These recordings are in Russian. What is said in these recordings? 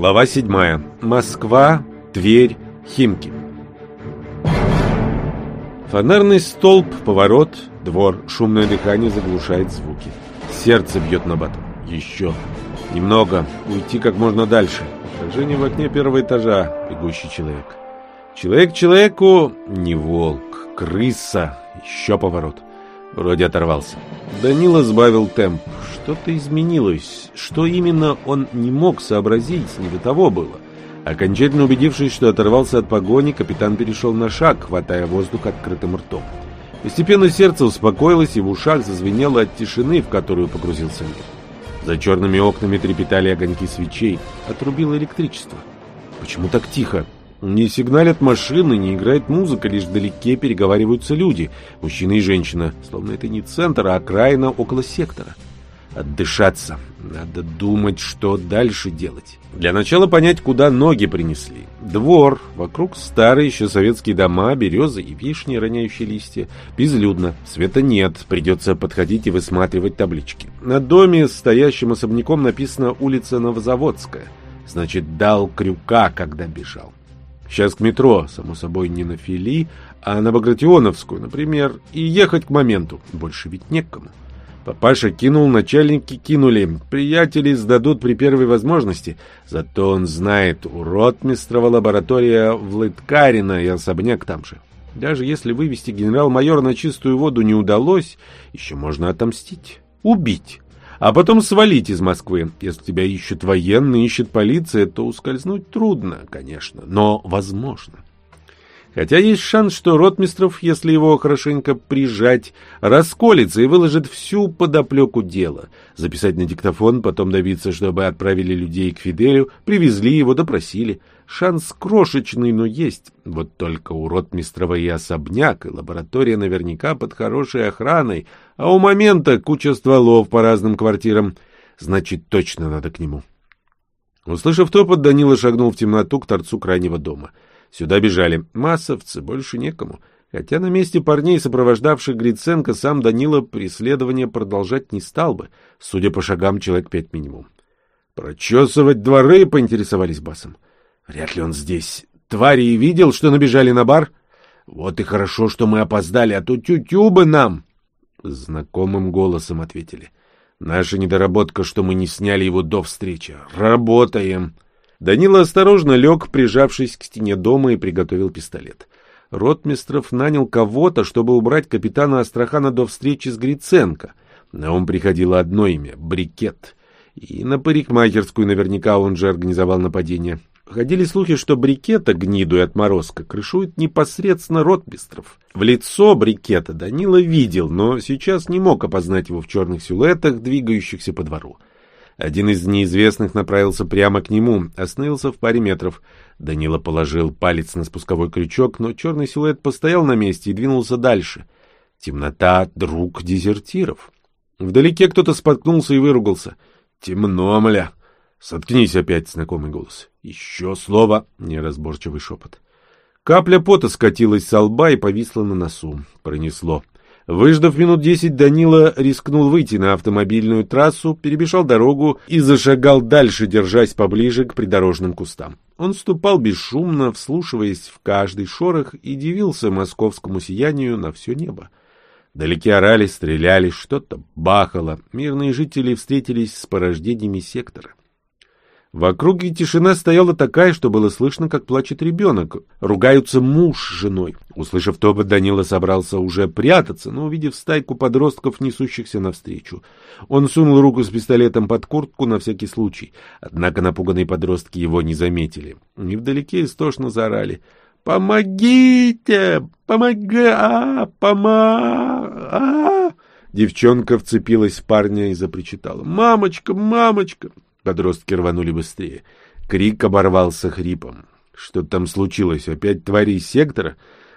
Глава 7. Москва, Тверь, Химки. Фонарный столб, поворот, двор, шумное дыхание заглушает звуки. Сердце бьет на батом. Еще. Немного. Уйти как можно дальше. Отражение в окне первого этажа. Бегущий человек. Человек человеку не волк. Крыса. Еще поворот. Вроде оторвался. Данила сбавил темп. Что-то изменилось. Что именно он не мог сообразить, не до того было. Окончательно убедившись, что оторвался от погони, капитан перешел на шаг, хватая воздух открытым ртом. Постепенно сердце успокоилось, и в ушах зазвенело от тишины, в которую погрузился мир. За черными окнами трепетали огоньки свечей. Отрубило электричество. Почему так тихо? Не сигналят машины, не играет музыка, лишь вдалеке переговариваются люди, мужчина и женщина, словно это не центр, а окраина около сектора. Отдышаться. Надо думать, что дальше делать. Для начала понять, куда ноги принесли. Двор, вокруг старые еще советские дома, березы и вишни, роняющие листья. Безлюдно, света нет, придется подходить и высматривать таблички. На доме, стоящим особняком, написано «Улица Новозаводская». Значит, дал крюка, когда бежал. Сейчас к метро, само собой, не на Фили, а на Багратионовскую, например, и ехать к моменту. Больше ведь некому. Папаша кинул, начальники кинули. Приятели сдадут при первой возможности. Зато он знает, у ротмистрова лаборатория в Лыткарина и особняк там же. Даже если вывести генерал-майора на чистую воду не удалось, еще можно отомстить. Убить а потом свалить из Москвы. Если тебя ищут военные, ищет полиция, то ускользнуть трудно, конечно, но возможно. Хотя есть шанс, что Ротмистров, если его хорошенько прижать, расколется и выложит всю подоплеку дела. Записать на диктофон, потом добиться, чтобы отправили людей к Фиделю, привезли его, допросили. Шанс крошечный, но есть. Вот только у Ротмистрова и особняк, и лаборатория наверняка под хорошей охраной, а у момента куча стволов по разным квартирам. Значит, точно надо к нему. Услышав топот, Данила шагнул в темноту к торцу крайнего дома. Сюда бежали массовцы, больше некому. Хотя на месте парней, сопровождавших Гриценко, сам Данила преследование продолжать не стал бы, судя по шагам, человек пять минимум. «Прочесывать дворы?» — поинтересовались басом. Вряд ли он здесь. Твари и видел, что набежали на бар? Вот и хорошо, что мы опоздали, а то тю-тю бы нам. Знакомым голосом ответили. Наша недоработка, что мы не сняли его до встречи. Работаем. Данила осторожно лег, прижавшись к стене дома, и приготовил пистолет. Ротмистров нанял кого-то, чтобы убрать капитана Астрахана до встречи с Гриценко. На ум приходило одно имя — Брикет. И на парикмахерскую наверняка он же организовал нападение. Ходили слухи, что брикета, гниду и отморозка, крышует непосредственно ротмистров. В лицо брикета Данила видел, но сейчас не мог опознать его в черных силуэтах, двигающихся по двору. Один из неизвестных направился прямо к нему, остановился в паре метров. Данила положил палец на спусковой крючок, но черный силуэт постоял на месте и двинулся дальше. Темнота — друг дезертиров. Вдалеке кто-то споткнулся и выругался. «Темно, мля!» «Соткнись опять!» — знакомый голос. Еще слово, неразборчивый шепот. Капля пота скатилась со лба и повисла на носу. Пронесло. Выждав минут десять, Данила рискнул выйти на автомобильную трассу, перебежал дорогу и зашагал дальше, держась поближе к придорожным кустам. Он ступал бесшумно, вслушиваясь в каждый шорох и дивился московскому сиянию на все небо. Вдалеке орали, стреляли, что-то бахало. Мирные жители встретились с порождениями сектора. В округе тишина стояла такая, что было слышно, как плачет ребенок. Ругаются муж с женой. Услышав то, Данила собрался уже прятаться, но, увидев стайку подростков, несущихся навстречу, он сунул руку с пистолетом под куртку на всякий случай. Однако напуганные подростки его не заметили. И вдалеке истошно заорали. «Помогите! Помога! Пома! А!» Девчонка вцепилась в парня и запричитала. «Мамочка! Мамочка!» Подростки рванули быстрее. Крик оборвался хрипом. Что там случилось? Опять твари из сектора?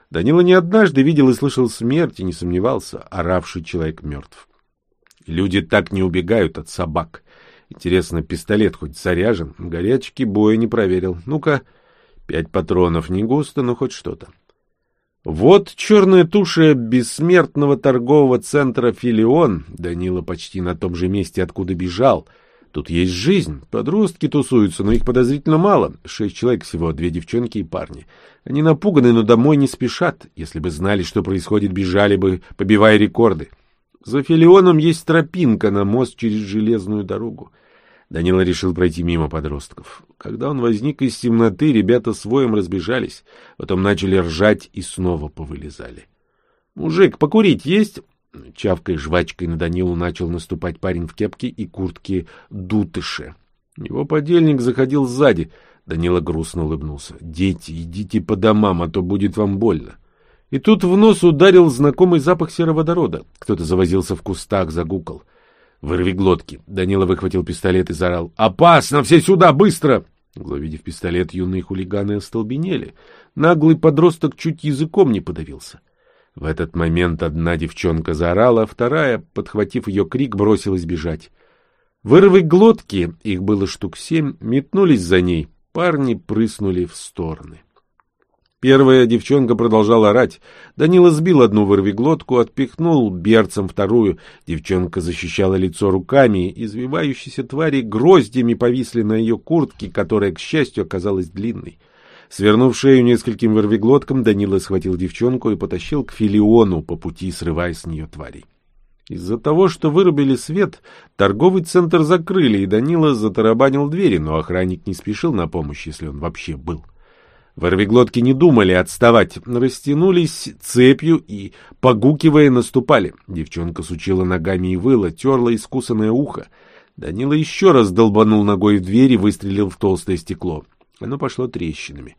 Данила не однажды видел и слышал смерть и не сомневался, оравший человек мертв. Люди так не убегают от собак. Интересно, пистолет хоть заряжен? Горячки боя не проверил. Ну-ка, пять патронов, не густо, но хоть что-то. Вот черная туша бессмертного торгового центра «Филион». Данила почти на том же месте, откуда бежал — Тут есть жизнь. Подростки тусуются, но их подозрительно мало. Шесть человек всего, две девчонки и парни. Они напуганы, но домой не спешат. Если бы знали, что происходит, бежали бы, побивая рекорды. За Филионом есть тропинка на мост через железную дорогу. Данила решил пройти мимо подростков. Когда он возник из темноты, ребята с воем разбежались. Потом начали ржать и снова повылезали. «Мужик, покурить есть?» Чавкой жвачкой на Данилу начал наступать парень в кепке и куртке дутыше. Его подельник заходил сзади. Данила грустно улыбнулся. «Дети, идите по домам, а то будет вам больно». И тут в нос ударил знакомый запах сероводорода. Кто-то завозился в кустах, загукал. «Вырви глотки!» Данила выхватил пистолет и заорал. «Опасно! Все сюда! Быстро!» Завидев пистолет, юные хулиганы остолбенели. Наглый подросток чуть языком не подавился. В этот момент одна девчонка заорала, вторая, подхватив ее крик, бросилась бежать. Вырвы глотки, их было штук семь, метнулись за ней. Парни прыснули в стороны. Первая девчонка продолжала орать. Данила сбил одну вырвиглотку, отпихнул берцем вторую. Девчонка защищала лицо руками. Извивающиеся твари гроздями повисли на ее куртке, которая, к счастью, оказалась длинной. Свернув шею нескольким вырвиглоткам, Данила схватил девчонку и потащил к Филиону, по пути срывая с нее тварей. Из-за того, что вырубили свет, торговый центр закрыли, и Данила затарабанил двери, но охранник не спешил на помощь, если он вообще был. Ворвиглотки не думали отставать, растянулись цепью и, погукивая, наступали. Девчонка сучила ногами и выла, терла искусанное ухо. Данила еще раз долбанул ногой в дверь и выстрелил в толстое стекло. Оно пошло трещинами.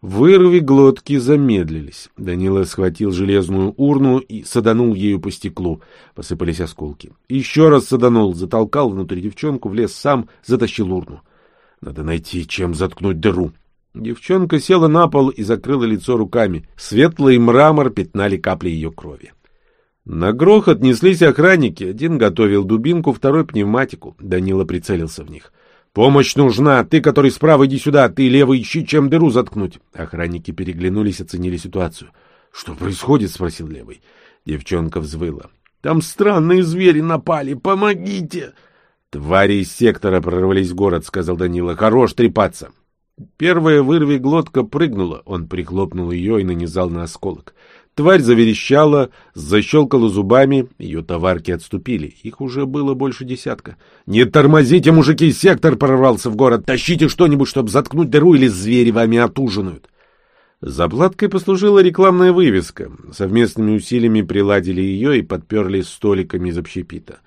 Вырви глотки замедлились. Данила схватил железную урну и саданул ею по стеклу. Посыпались осколки. Еще раз саданул, затолкал внутрь девчонку, влез сам, затащил урну. Надо найти, чем заткнуть дыру. Девчонка села на пол и закрыла лицо руками. Светлый мрамор пятнали капли ее крови. На грохот неслись охранники. Один готовил дубинку, второй — пневматику. Данила прицелился в них. — «Помощь нужна! Ты, который справа, иди сюда! Ты левый ищи, чем дыру заткнуть!» Охранники переглянулись, оценили ситуацию. «Что происходит?» — спросил левый. Девчонка взвыла. «Там странные звери напали! Помогите!» «Твари из сектора прорвались в город», — сказал Данила. «Хорош трепаться!» Первая вырви глотка прыгнула. Он прихлопнул ее и нанизал на осколок. Тварь заверещала, защелкала зубами, ее товарки отступили. Их уже было больше десятка. «Не тормозите, мужики! Сектор прорвался в город! Тащите что-нибудь, чтобы заткнуть дыру, или звери вами отужинают!» Заплаткой послужила рекламная вывеска. Совместными усилиями приладили ее и подперли столиками из общепита.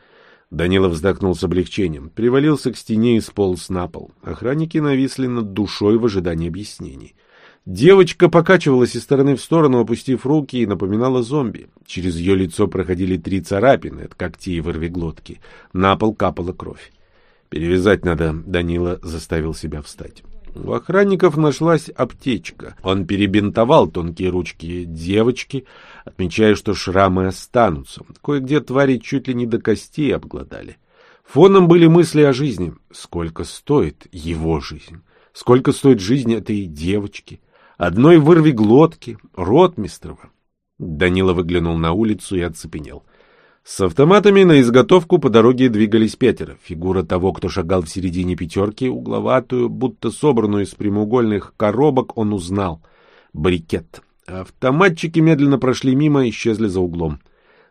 Данилов вздохнул с облегчением, привалился к стене и сполз на пол. Охранники нависли над душой в ожидании объяснений. Девочка покачивалась из стороны в сторону, опустив руки, и напоминала зомби. Через ее лицо проходили три царапины от когтей вырвиглотки. На пол капала кровь. «Перевязать надо», — Данила заставил себя встать. У охранников нашлась аптечка. Он перебинтовал тонкие ручки девочки, отмечая, что шрамы останутся. Кое-где твари чуть ли не до костей обглодали. Фоном были мысли о жизни. Сколько стоит его жизнь? Сколько стоит жизнь этой девочки? Одной вырви глотки, ротмистрова. Данила выглянул на улицу и оцепенел. С автоматами на изготовку по дороге двигались пятеро. Фигура того, кто шагал в середине пятерки, угловатую, будто собранную из прямоугольных коробок, он узнал. Брикет. Автоматчики медленно прошли мимо, исчезли за углом.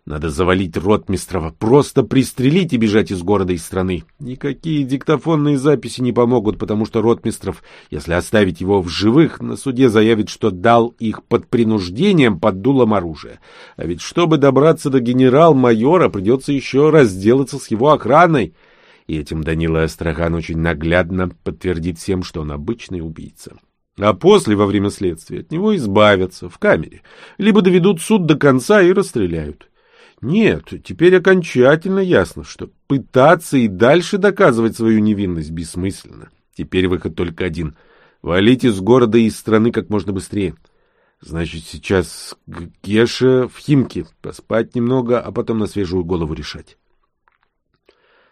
Надо завалить Ротмистрова, просто пристрелить и бежать из города и страны. Никакие диктофонные записи не помогут, потому что Ротмистров, если оставить его в живых, на суде заявит, что дал их под принуждением под дулом оружия. А ведь чтобы добраться до генерал-майора, придется еще разделаться с его охраной. И этим Данила Астрахан очень наглядно подтвердит всем, что он обычный убийца. А после, во время следствия, от него избавятся в камере, либо доведут суд до конца и расстреляют. Нет, теперь окончательно ясно, что пытаться и дальше доказывать свою невинность бессмысленно. Теперь выход только один — валить из города и из страны как можно быстрее. Значит, сейчас к Геше в Химке, поспать немного, а потом на свежую голову решать.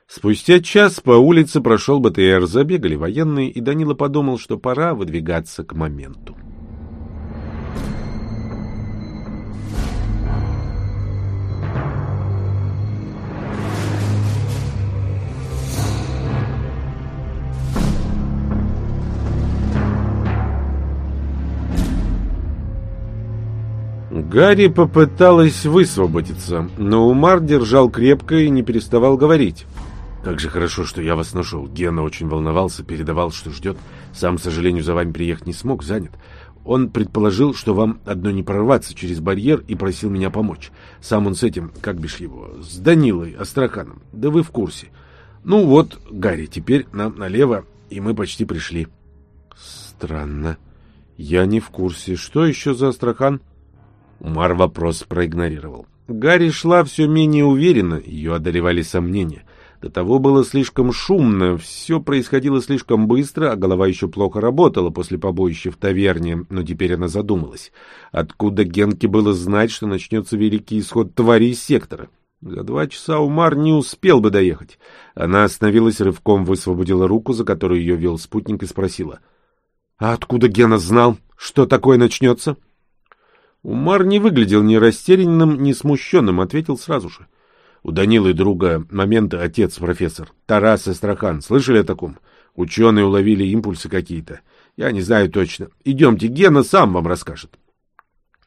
Спустя час по улице прошел БТР, забегали военные, и Данила подумал, что пора выдвигаться к моменту. Гарри попыталась высвободиться, но Умар держал крепко и не переставал говорить. «Как же хорошо, что я вас нашел. Гена очень волновался, передавал, что ждет. Сам, к сожалению, за вами приехать не смог, занят. Он предположил, что вам одно не прорваться через барьер и просил меня помочь. Сам он с этим, как бишь его, с Данилой Астраханом. Да вы в курсе. Ну вот, Гарри, теперь нам налево, и мы почти пришли». «Странно. Я не в курсе. Что еще за Астрахан?» Умар вопрос проигнорировал. Гарри шла все менее уверенно, ее одолевали сомнения — до того было слишком шумно, все происходило слишком быстро, а голова еще плохо работала после побоища в таверне, но теперь она задумалась. Откуда Генке было знать, что начнется великий исход твари из сектора? За два часа Умар не успел бы доехать. Она остановилась рывком, высвободила руку, за которую ее вел спутник, и спросила. — А откуда Гена знал, что такое начнется? Умар не выглядел ни растерянным, ни смущенным, ответил сразу же. У Данилы друга момента отец профессор. Тарас Астрахан. Слышали о таком? Ученые уловили импульсы какие-то. Я не знаю точно. Идемте, Гена сам вам расскажет.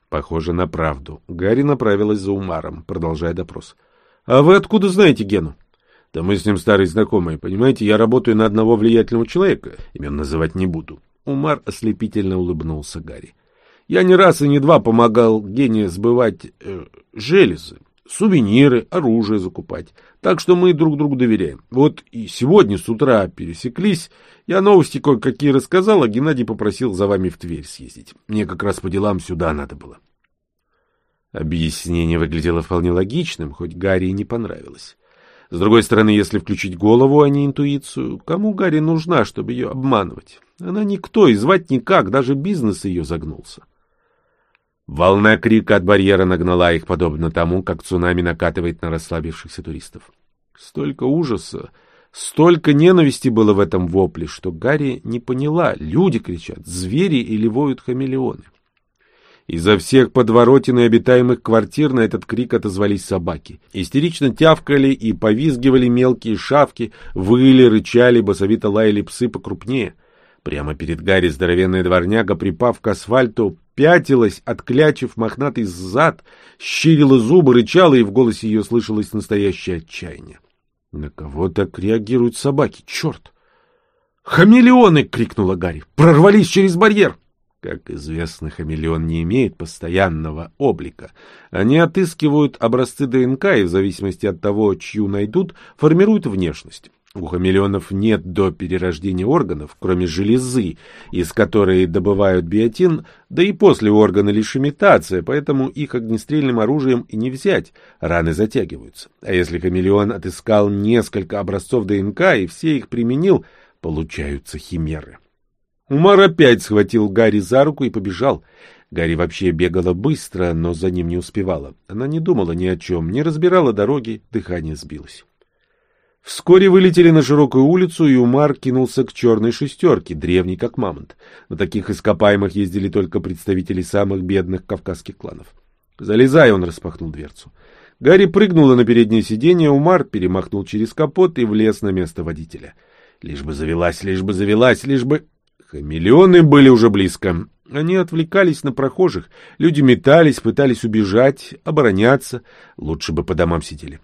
Похоже на правду. Гарри направилась за Умаром, продолжая допрос. А вы откуда знаете Гену? Да мы с ним старые знакомые. Понимаете, я работаю на одного влиятельного человека. Имен называть не буду. Умар ослепительно улыбнулся Гарри. Я не раз и не два помогал Гене сбывать э, железы сувениры, оружие закупать. Так что мы друг другу доверяем. Вот и сегодня с утра пересеклись. Я новости кое-какие рассказал, а Геннадий попросил за вами в Тверь съездить. Мне как раз по делам сюда надо было. Объяснение выглядело вполне логичным, хоть Гарри и не понравилось. С другой стороны, если включить голову, а не интуицию, кому Гарри нужна, чтобы ее обманывать? Она никто, и звать никак, даже бизнес ее загнулся. Волна крика от барьера нагнала их, подобно тому, как цунами накатывает на расслабившихся туристов. Столько ужаса, столько ненависти было в этом вопле, что Гарри не поняла, люди кричат, звери или воют хамелеоны. Изо всех подворотен и обитаемых квартир на этот крик отозвались собаки. Истерично тявкали и повизгивали мелкие шавки, выли, рычали, басовито лаяли псы покрупнее — Прямо перед Гарри здоровенная дворняга, припав к асфальту, пятилась, отклячив мохнатый зад, щирила зубы, рычала, и в голосе ее слышалось настоящее отчаяние. На кого так реагируют собаки? Черт! «Хамелеоны!» — крикнула Гарри. «Прорвались через барьер!» Как известно, хамелеон не имеет постоянного облика. Они отыскивают образцы ДНК и в зависимости от того, чью найдут, формируют внешность. У хамелеонов нет до перерождения органов, кроме железы, из которой добывают биотин, да и после органа лишь имитация, поэтому их огнестрельным оружием и не взять, раны затягиваются. А если хамелеон отыскал несколько образцов ДНК и все их применил, получаются химеры. Умар опять схватил Гарри за руку и побежал. Гарри вообще бегала быстро, но за ним не успевала. Она не думала ни о чем, не разбирала дороги, дыхание сбилось. Вскоре вылетели на широкую улицу, и Умар кинулся к черной шестерке, древней как мамонт. На таких ископаемых ездили только представители самых бедных кавказских кланов. «Залезай!» — он распахнул дверцу. Гарри прыгнула на переднее сиденье, Умар перемахнул через капот и влез на место водителя. Лишь бы завелась, лишь бы завелась, лишь бы... Хамелеоны были уже близко. Они отвлекались на прохожих. Люди метались, пытались убежать, обороняться. Лучше бы по домам сидели.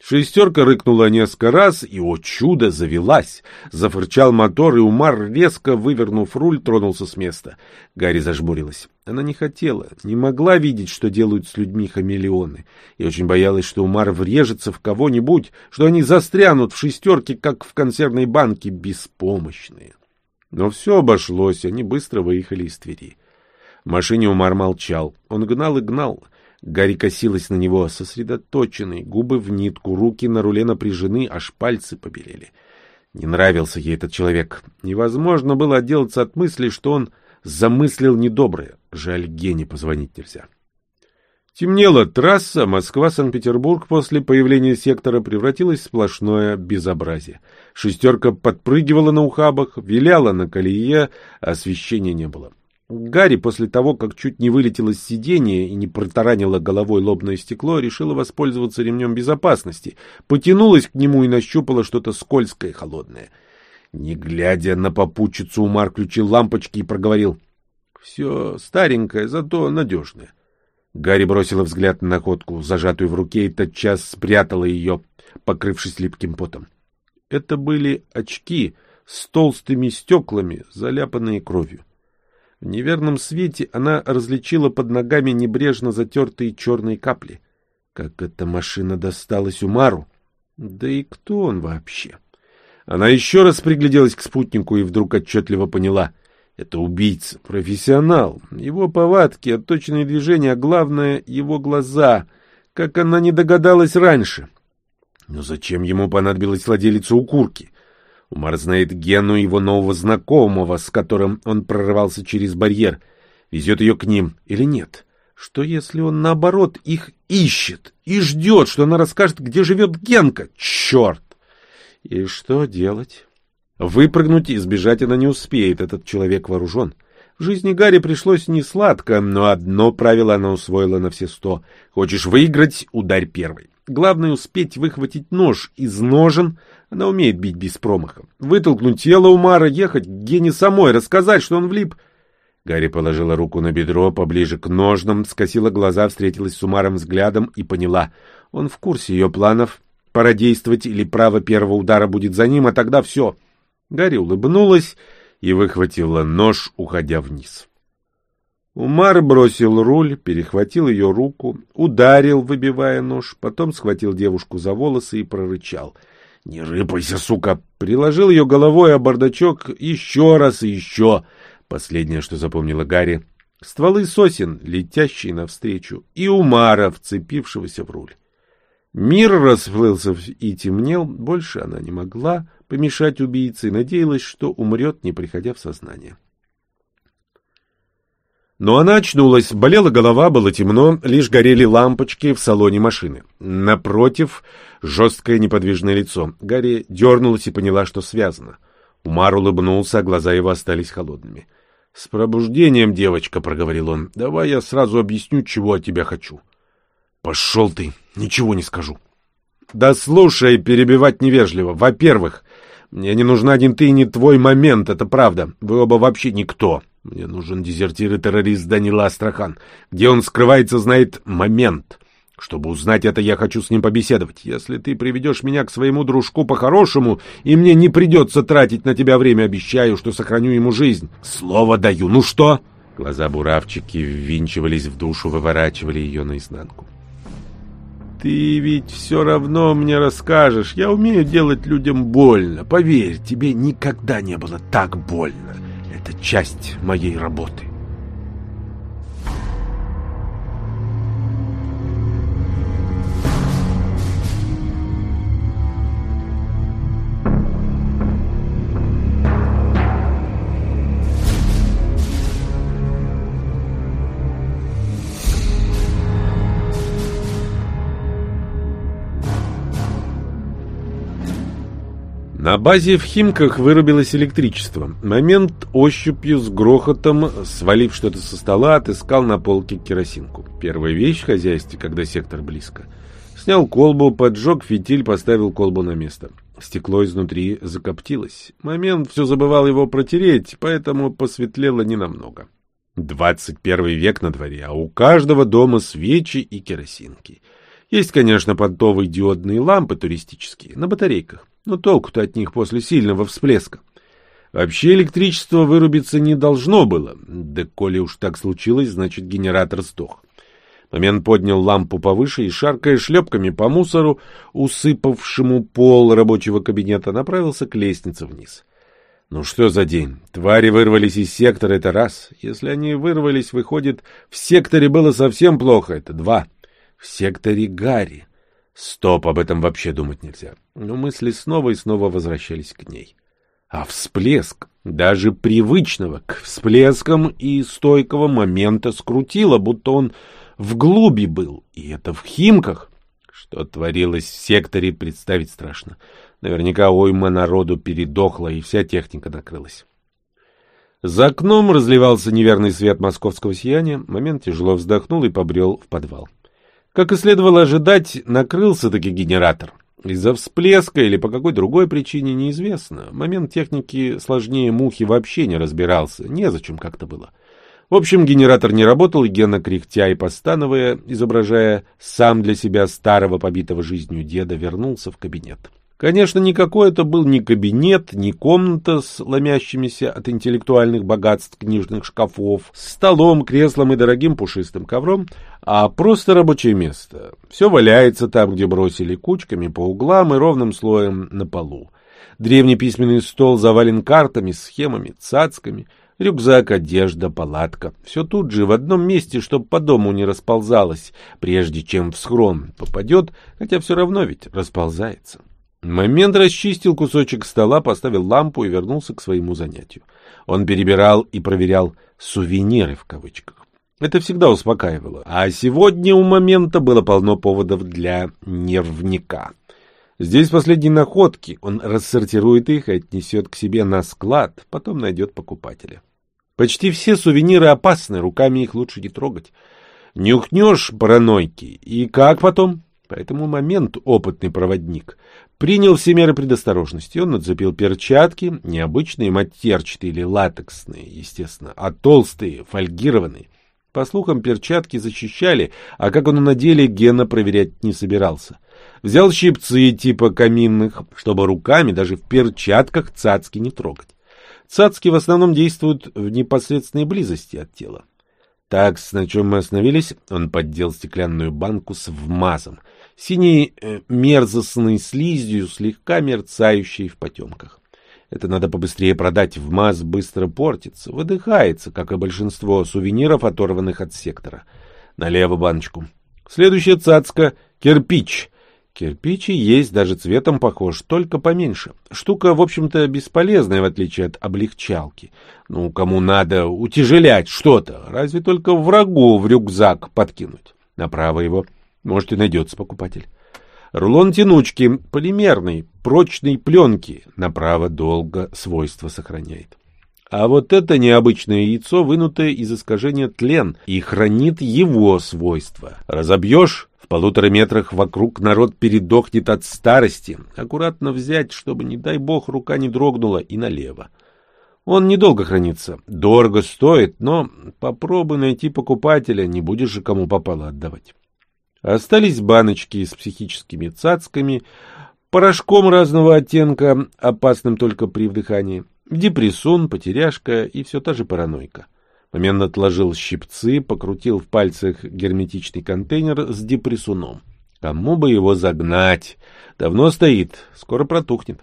Шестерка рыкнула несколько раз, и, о чудо, завелась. Зафырчал мотор, и Умар, резко вывернув руль, тронулся с места. Гарри зажмурилась. Она не хотела, не могла видеть, что делают с людьми хамелеоны, и очень боялась, что Умар врежется в кого-нибудь, что они застрянут в шестерке, как в консервной банке, беспомощные. Но все обошлось, они быстро выехали из Твери. В машине Умар молчал. Он гнал и гнал. Гарри косилась на него, сосредоточенный, губы в нитку, руки на руле напряжены, аж пальцы побелели. Не нравился ей этот человек. Невозможно было отделаться от мысли, что он замыслил недоброе. Жаль, Гене позвонить нельзя. Темнела трасса, Москва-Санкт-Петербург после появления сектора превратилась в сплошное безобразие. Шестерка подпрыгивала на ухабах, виляла на колее, освещения не было. Гарри после того, как чуть не вылетела с сиденья и не протаранила головой лобное стекло, решила воспользоваться ремнем безопасности, потянулась к нему и нащупала что-то скользкое и холодное. Не глядя на попутчицу, Умар включил лампочки и проговорил. — Все старенькое, зато надежное. Гарри бросила взгляд на находку, зажатую в руке, и тотчас спрятала ее, покрывшись липким потом. Это были очки с толстыми стеклами, заляпанные кровью. В неверном свете она различила под ногами небрежно затертые черные капли. Как эта машина досталась Умару? Да и кто он вообще? Она еще раз пригляделась к спутнику и вдруг отчетливо поняла. Это убийца, профессионал. Его повадки, отточенные движения, а главное — его глаза. Как она не догадалась раньше. Но зачем ему понадобилась владелица укурки? Умар знает Гену его нового знакомого, с которым он прорывался через барьер. Везет ее к ним или нет? Что если он, наоборот, их ищет и ждет, что она расскажет, где живет Генка? Черт! И что делать? Выпрыгнуть и сбежать она не успеет, этот человек вооружен. В жизни Гарри пришлось не сладко, но одно правило она усвоила на все сто. Хочешь выиграть — ударь первый. Главное успеть выхватить нож из ножен. Она умеет бить без промаха. Вытолкнуть тело Умара, ехать к Гене самой, рассказать, что он влип. Гарри положила руку на бедро, поближе к ножнам, скосила глаза, встретилась с Умаром взглядом и поняла. Он в курсе ее планов. Пора действовать, или право первого удара будет за ним, а тогда все. Гарри улыбнулась и выхватила нож, уходя вниз. Умар бросил руль, перехватил ее руку, ударил, выбивая нож, потом схватил девушку за волосы и прорычал. — Не рыпайся, сука! Приложил ее головой о бардачок еще раз и еще. Последнее, что запомнила Гарри — стволы сосен, летящие навстречу, и Умара, вцепившегося в руль. Мир расплылся и темнел, больше она не могла помешать убийце и надеялась, что умрет, не приходя в сознание. — но она очнулась, болела голова, было темно, лишь горели лампочки в салоне машины. Напротив — жесткое неподвижное лицо. Гарри дернулась и поняла, что связано. Умар улыбнулся, а глаза его остались холодными. — С пробуждением, девочка, — проговорил он. — Давай я сразу объясню, чего от тебя хочу. — Пошел ты, ничего не скажу. — Да слушай, перебивать невежливо. Во-первых, мне не нужна один ты и не твой момент, это правда. Вы оба вообще никто. Мне нужен дезертир и террорист Данила Астрахан. Где он скрывается, знает момент. Чтобы узнать это, я хочу с ним побеседовать. Если ты приведешь меня к своему дружку по-хорошему, и мне не придется тратить на тебя время, обещаю, что сохраню ему жизнь. Слово даю. Ну что?» Глаза буравчики ввинчивались в душу, выворачивали ее наизнанку. «Ты ведь все равно мне расскажешь. Я умею делать людям больно. Поверь, тебе никогда не было так больно. Это часть моей работы. На базе в Химках вырубилось электричество. Момент ощупью с грохотом, свалив что-то со стола, отыскал на полке керосинку. Первая вещь в хозяйстве, когда сектор близко. Снял колбу, поджег фитиль, поставил колбу на место. Стекло изнутри закоптилось. Момент все забывал его протереть, поэтому посветлело ненамного. Двадцать первый век на дворе, а у каждого дома свечи и керосинки. Есть, конечно, понтовые диодные лампы туристические, на батарейках. Но толку-то от них после сильного всплеска. Вообще электричество вырубиться не должно было. Да коли уж так случилось, значит генератор сдох. Момент поднял лампу повыше и, шаркая шлепками по мусору, усыпавшему пол рабочего кабинета, направился к лестнице вниз. Ну что за день? Твари вырвались из сектора, это раз. Если они вырвались, выходит, в секторе было совсем плохо, это два. В секторе Гарри. Стоп, об этом вообще думать нельзя. Но мысли снова и снова возвращались к ней. А всплеск, даже привычного к всплескам и стойкого момента скрутило, будто он в глуби был, и это в Химках. Что творилось в секторе, представить страшно. Наверняка ойма народу передохла, и вся техника накрылась. За окном разливался неверный свет московского сияния. Момент тяжело вздохнул и побрел в подвал. Как и следовало ожидать, накрылся-таки генератор. Из-за всплеска или по какой другой причине неизвестно. Момент техники сложнее мухи вообще не разбирался, незачем как-то было. В общем, генератор не работал, и Гена, кряхтя и постановая, изображая сам для себя старого побитого жизнью деда, вернулся в кабинет. Конечно, никакой это был ни кабинет, ни комната с ломящимися от интеллектуальных богатств книжных шкафов, столом, креслом и дорогим пушистым ковром, а просто рабочее место. Все валяется там, где бросили кучками по углам и ровным слоем на полу. Древний письменный стол завален картами, схемами, цацками, рюкзак, одежда, палатка. Все тут же, в одном месте, чтобы по дому не расползалось, прежде чем в схрон попадет, хотя все равно ведь расползается. Момент расчистил кусочек стола, поставил лампу и вернулся к своему занятию. Он перебирал и проверял «сувениры» в кавычках. Это всегда успокаивало. А сегодня у момента было полно поводов для нервника. Здесь последние находки. Он рассортирует их и отнесет к себе на склад, потом найдет покупателя. Почти все сувениры опасны, руками их лучше не трогать. Нюхнешь паранойки, и как потом? Поэтому момент опытный проводник. Принял все меры предосторожности. Он нацепил перчатки, необычные матерчатые или латексные, естественно, а толстые, фольгированные. По слухам, перчатки защищали, а как он на деле Гена проверять не собирался. Взял щипцы типа каминных, чтобы руками даже в перчатках цацки не трогать. Цацки в основном действуют в непосредственной близости от тела. Так, на чем мы остановились, он поддел стеклянную банку с вмазом — синей э, мерзостной слизью, слегка мерцающей в потемках. Это надо побыстрее продать, в МАЗ быстро портится, выдыхается, как и большинство сувениров, оторванных от сектора. Налево баночку. Следующая цацка — кирпич. Кирпичи есть, даже цветом похож, только поменьше. Штука, в общем-то, бесполезная, в отличие от облегчалки. Ну, кому надо утяжелять что-то, разве только врагу в рюкзак подкинуть. Направо его — может, и найдется покупатель. Рулон тянучки, полимерный, прочной пленки, направо долго свойства сохраняет. А вот это необычное яйцо, вынутое из искажения тлен, и хранит его свойства. Разобьешь, в полутора метрах вокруг народ передохнет от старости. Аккуратно взять, чтобы, не дай бог, рука не дрогнула, и налево. Он недолго хранится, дорого стоит, но попробуй найти покупателя, не будешь же кому попало отдавать. Остались баночки с психическими цацками, порошком разного оттенка, опасным только при вдыхании, депрессон, потеряшка и все та же паранойка. Момент отложил щипцы, покрутил в пальцах герметичный контейнер с депрессуном. Кому бы его загнать? Давно стоит, скоро протухнет.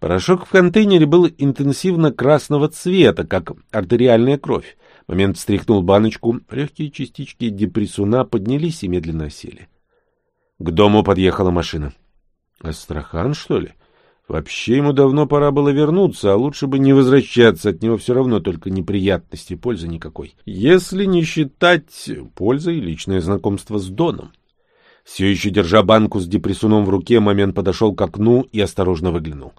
Порошок в контейнере был интенсивно красного цвета, как артериальная кровь. Момент встряхнул баночку, легкие частички депрессуна поднялись и медленно осели. К дому подъехала машина. Астрахан, что ли? Вообще ему давно пора было вернуться, а лучше бы не возвращаться, от него все равно только неприятности, пользы никакой. Если не считать пользой личное знакомство с Доном. Все еще держа банку с депрессуном в руке, момент подошел к окну и осторожно выглянул.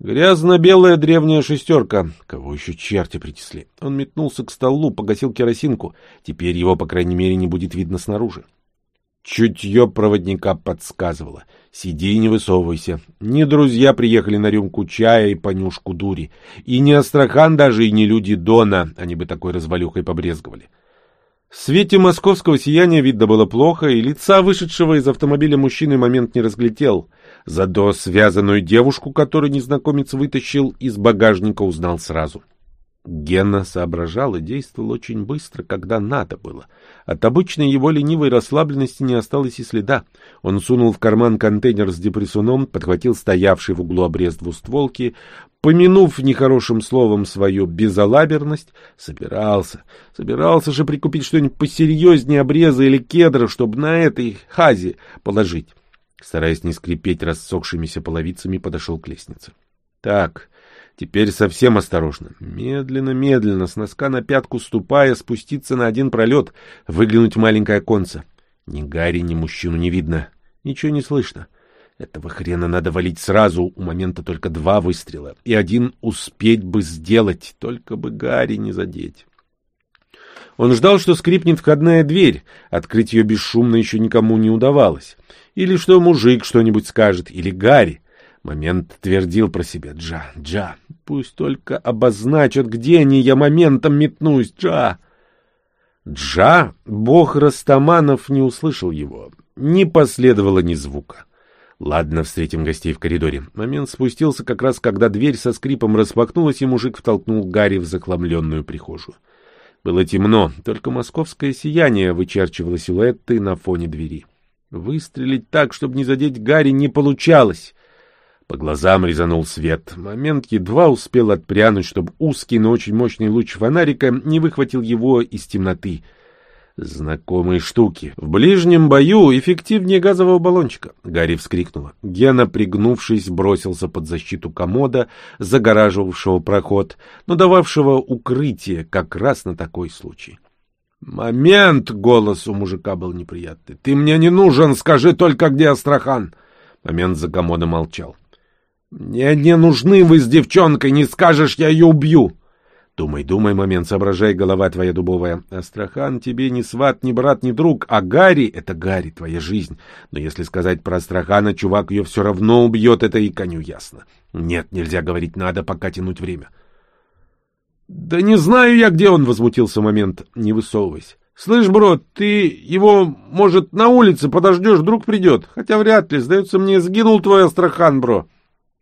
Грязно-белая древняя шестерка. Кого еще черти притесли? Он метнулся к столу, погасил керосинку. Теперь его, по крайней мере, не будет видно снаружи. Чутье проводника подсказывало. Сиди и не высовывайся. Не друзья приехали на рюмку чая и понюшку дури. И не Астрахан даже, и не люди Дона. Они бы такой развалюхой побрезговали. В свете московского сияния видно было плохо, и лица вышедшего из автомобиля мужчины момент не разглядел. Зато связанную девушку, которую незнакомец вытащил из багажника, узнал сразу. Гена соображал и действовал очень быстро, когда надо было. От обычной его ленивой расслабленности не осталось и следа. Он сунул в карман контейнер с депрессуном, подхватил стоявший в углу обрез двустволки, помянув нехорошим словом свою безалаберность, собирался, собирался же прикупить что-нибудь посерьезнее обреза или кедра, чтобы на этой хазе положить. Стараясь не скрипеть рассохшимися половицами, подошел к лестнице. Так, теперь совсем осторожно. Медленно, медленно, с носка на пятку ступая, спуститься на один пролет, выглянуть в маленькое оконце. Ни Гарри, ни мужчину не видно. Ничего не слышно. Этого хрена надо валить сразу, у момента только два выстрела. И один успеть бы сделать, только бы Гарри не задеть. Он ждал, что скрипнет входная дверь. Открыть ее бесшумно еще никому не удавалось. Или что мужик что-нибудь скажет, или Гарри. Момент твердил про себя. Джа, Джа, пусть только обозначат, где они, я моментом метнусь, Джа. Джа, бог Растаманов, не услышал его. Не последовало ни звука. Ладно, встретим гостей в коридоре. Момент спустился как раз, когда дверь со скрипом распахнулась, и мужик втолкнул Гарри в захламленную прихожую. Было темно, только московское сияние вычерчивало силуэты на фоне двери. Выстрелить так, чтобы не задеть Гарри, не получалось. По глазам резанул свет. Момент едва успел отпрянуть, чтобы узкий, но очень мощный луч фонарика не выхватил его из темноты. Знакомые штуки. В ближнем бою эффективнее газового баллончика. Гарри вскрикнула. Гена, пригнувшись, бросился под защиту комода, загораживавшего проход, но дававшего укрытие как раз на такой случай. «Момент!» — голос у мужика был неприятный. «Ты мне не нужен! Скажи только, где Астрахан!» Момент за комодом молчал. «Мне не нужны вы с девчонкой, не скажешь, я ее убью!» «Думай, думай, момент, соображай, голова твоя дубовая. Астрахан тебе ни сват, ни брат, ни друг, а Гарри — это Гарри, твоя жизнь. Но если сказать про Астрахана, чувак ее все равно убьет, это и коню ясно. Нет, нельзя говорить, надо пока тянуть время». «Да не знаю я, где он!» — возмутился момент, не высовываясь. «Слышь, бро, ты его, может, на улице подождешь, вдруг придет. Хотя вряд ли, сдается мне, сгинул твой Астрахан, бро».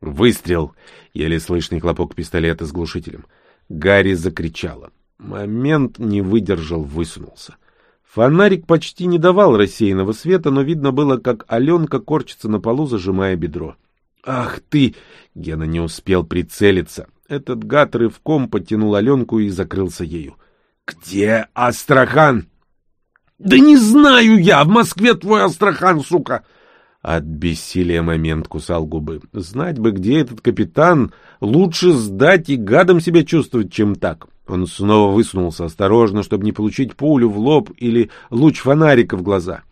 Выстрел! Еле слышный хлопок пистолета с глушителем. Гарри закричала. Момент не выдержал, высунулся. Фонарик почти не давал рассеянного света, но видно было, как Аленка корчится на полу, зажимая бедро. «Ах ты!» — Гена не успел прицелиться. Этот гад рывком потянул Аленку и закрылся ею. «Где Астрахан?» «Да не знаю я! В Москве твой Астрахан, сука!» От бессилия момент кусал губы. Знать бы, где этот капитан, лучше сдать и гадом себя чувствовать, чем так. Он снова высунулся осторожно, чтобы не получить пулю в лоб или луч фонарика в глаза.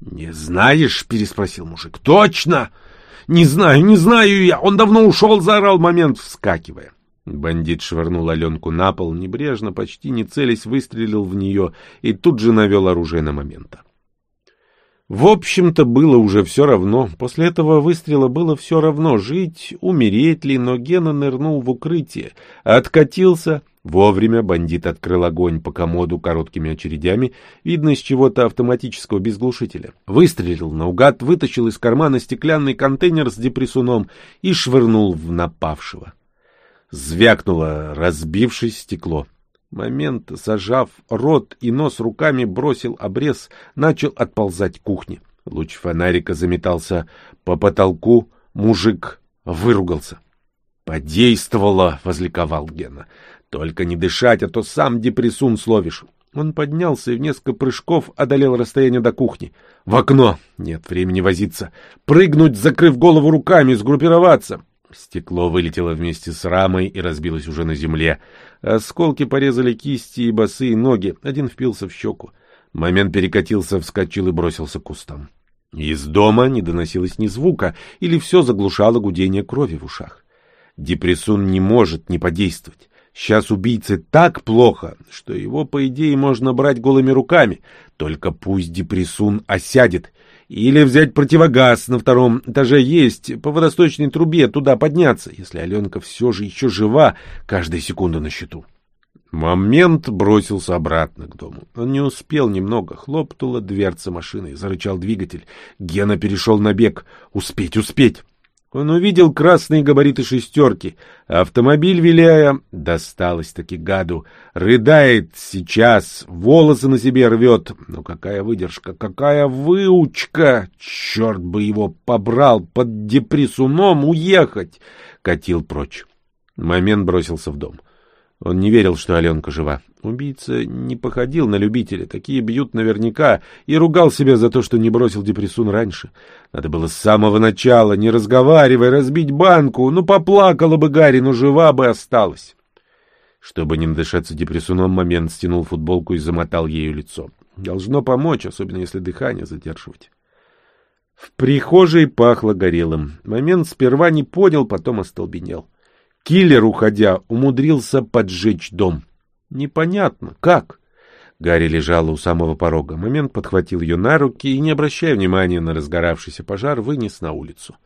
— Не знаешь? — переспросил мужик. — Точно! — Не знаю, не знаю я! Он давно ушел, — заорал момент, вскакивая. Бандит швырнул Аленку на пол, небрежно, почти не целясь, выстрелил в нее и тут же навел оружие на момента. В общем-то, было уже все равно. После этого выстрела было все равно, жить, умереть ли, но Гена нырнул в укрытие, откатился. Вовремя бандит открыл огонь по комоду короткими очередями, видно из чего-то автоматического без глушителя. Выстрелил наугад, вытащил из кармана стеклянный контейнер с депрессуном и швырнул в напавшего. Звякнуло, разбившись стекло момент, зажав рот и нос руками, бросил обрез, начал отползать к кухне. Луч фонарика заметался по потолку, мужик выругался. «Подействовало!» — возликовал Гена. «Только не дышать, а то сам депрессун словишь». Он поднялся и в несколько прыжков одолел расстояние до кухни. «В окно! Нет времени возиться! Прыгнуть, закрыв голову руками, сгруппироваться!» Стекло вылетело вместе с рамой и разбилось уже на земле. Осколки порезали кисти и босые ноги. Один впился в щеку. Момент перекатился, вскочил и бросился к кустам. Из дома не доносилось ни звука, или все заглушало гудение крови в ушах. Депрессун не может не подействовать. Сейчас убийце так плохо, что его, по идее, можно брать голыми руками. Только пусть депрессун осядет — или взять противогаз на втором этаже есть, по водосточной трубе туда подняться, если Аленка все же еще жива, каждая секунда на счету. Момент бросился обратно к дому. Он не успел немного. Хлопнула дверца машины, зарычал двигатель. Гена перешел на бег. Успеть, успеть! Он увидел красные габариты шестерки. Автомобиль, виляя, досталось-таки гаду. Рыдает сейчас, волосы на себе рвет. Но какая выдержка, какая выучка! Черт бы его побрал, под депрессуном уехать! Катил прочь. Момент бросился в дом. Он не верил, что Аленка жива. Убийца не походил на любителя, такие бьют наверняка, и ругал себя за то, что не бросил депрессун раньше. Надо было с самого начала, не разговаривая, разбить банку. Ну, поплакала бы Гарри, но жива бы осталась. Чтобы не надышаться депрессуном, момент стянул футболку и замотал ею лицо. Должно помочь, особенно если дыхание задерживать. В прихожей пахло горелым. Момент сперва не понял, потом остолбенел. — Киллер, уходя, умудрился поджечь дом. Непонятно, как? Гарри лежала у самого порога. Момент подхватил ее на руки и, не обращая внимания на разгоравшийся пожар, вынес на улицу.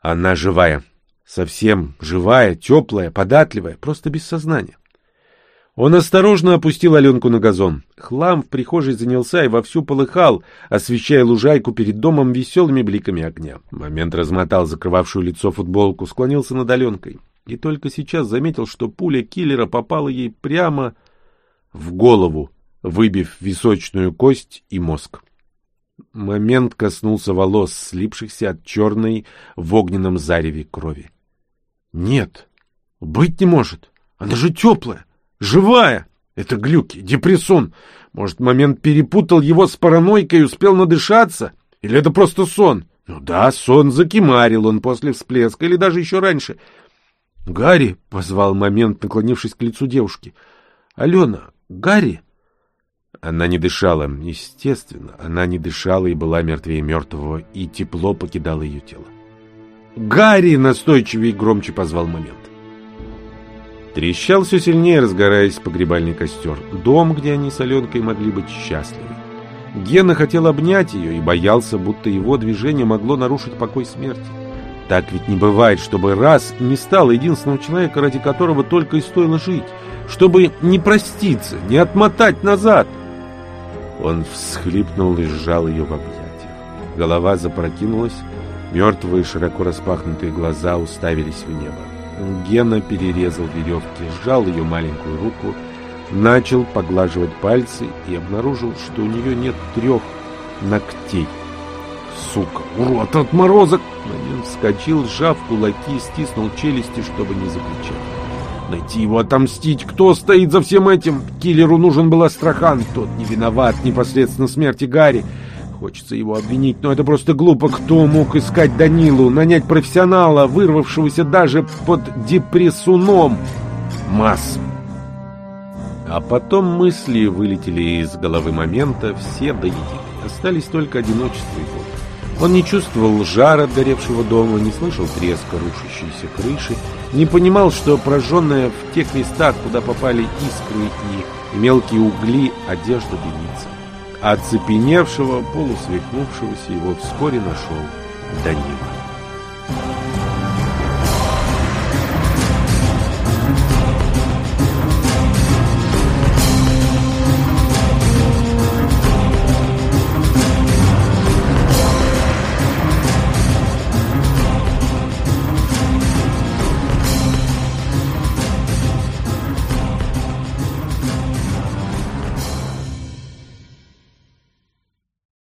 Она живая. Совсем живая, теплая, податливая, просто без сознания. Он осторожно опустил Аленку на газон. Хлам в прихожей занялся и вовсю полыхал, освещая лужайку перед домом веселыми бликами огня. Момент размотал закрывавшую лицо футболку, склонился над Аленкой. И только сейчас заметил, что пуля киллера попала ей прямо в голову, выбив височную кость и мозг. Момент коснулся волос, слипшихся от черной в огненном зареве крови. «Нет, быть не может! Она же теплая!» Живая! Это глюки, депрессон. Может, момент перепутал его с паранойкой и успел надышаться? Или это просто сон? Ну да, сон закимарил он после всплеска, или даже еще раньше. «Гарри!» — позвал момент, наклонившись к лицу девушки. «Алена! Гарри!» Она не дышала, естественно. Она не дышала и была мертвее мертвого, и тепло покидало ее тело. «Гарри!» — настойчивее и громче позвал момент. Трещал все сильнее, разгораясь погребальный костер. Дом, где они с Аленкой могли быть счастливы. Гена хотел обнять ее и боялся, будто его движение могло нарушить покой смерти. Так ведь не бывает, чтобы раз не стал единственного человека, ради которого только и стоило жить, чтобы не проститься, не отмотать назад. Он всхлипнул и сжал ее в объятиях. Голова запрокинулась, мертвые широко распахнутые глаза уставились в небо. Гена перерезал веревки, сжал ее маленькую руку, начал поглаживать пальцы и обнаружил, что у нее нет трех ногтей. Сука, урод, отморозок! Момент вскочил, сжав кулаки, стиснул челюсти, чтобы не закричать. Найти его, отомстить. Кто стоит за всем этим? Киллеру нужен был Астрахан. Тот не виноват непосредственно смерти Гарри. Хочется его обвинить, но это просто глупо. Кто мог искать Данилу, нанять профессионала, вырвавшегося даже под депрессуном? Масс. А потом мысли вылетели из головы момента, все до. Остались только одиночество и боль. Он не чувствовал жара горевшего дома, не слышал треска рушащейся крыши, не понимал, что прожженная в тех местах, куда попали искры и мелкие угли, одежда дымится. Оцепеневшего, полусвихнувшегося его вскоре нашел Данила.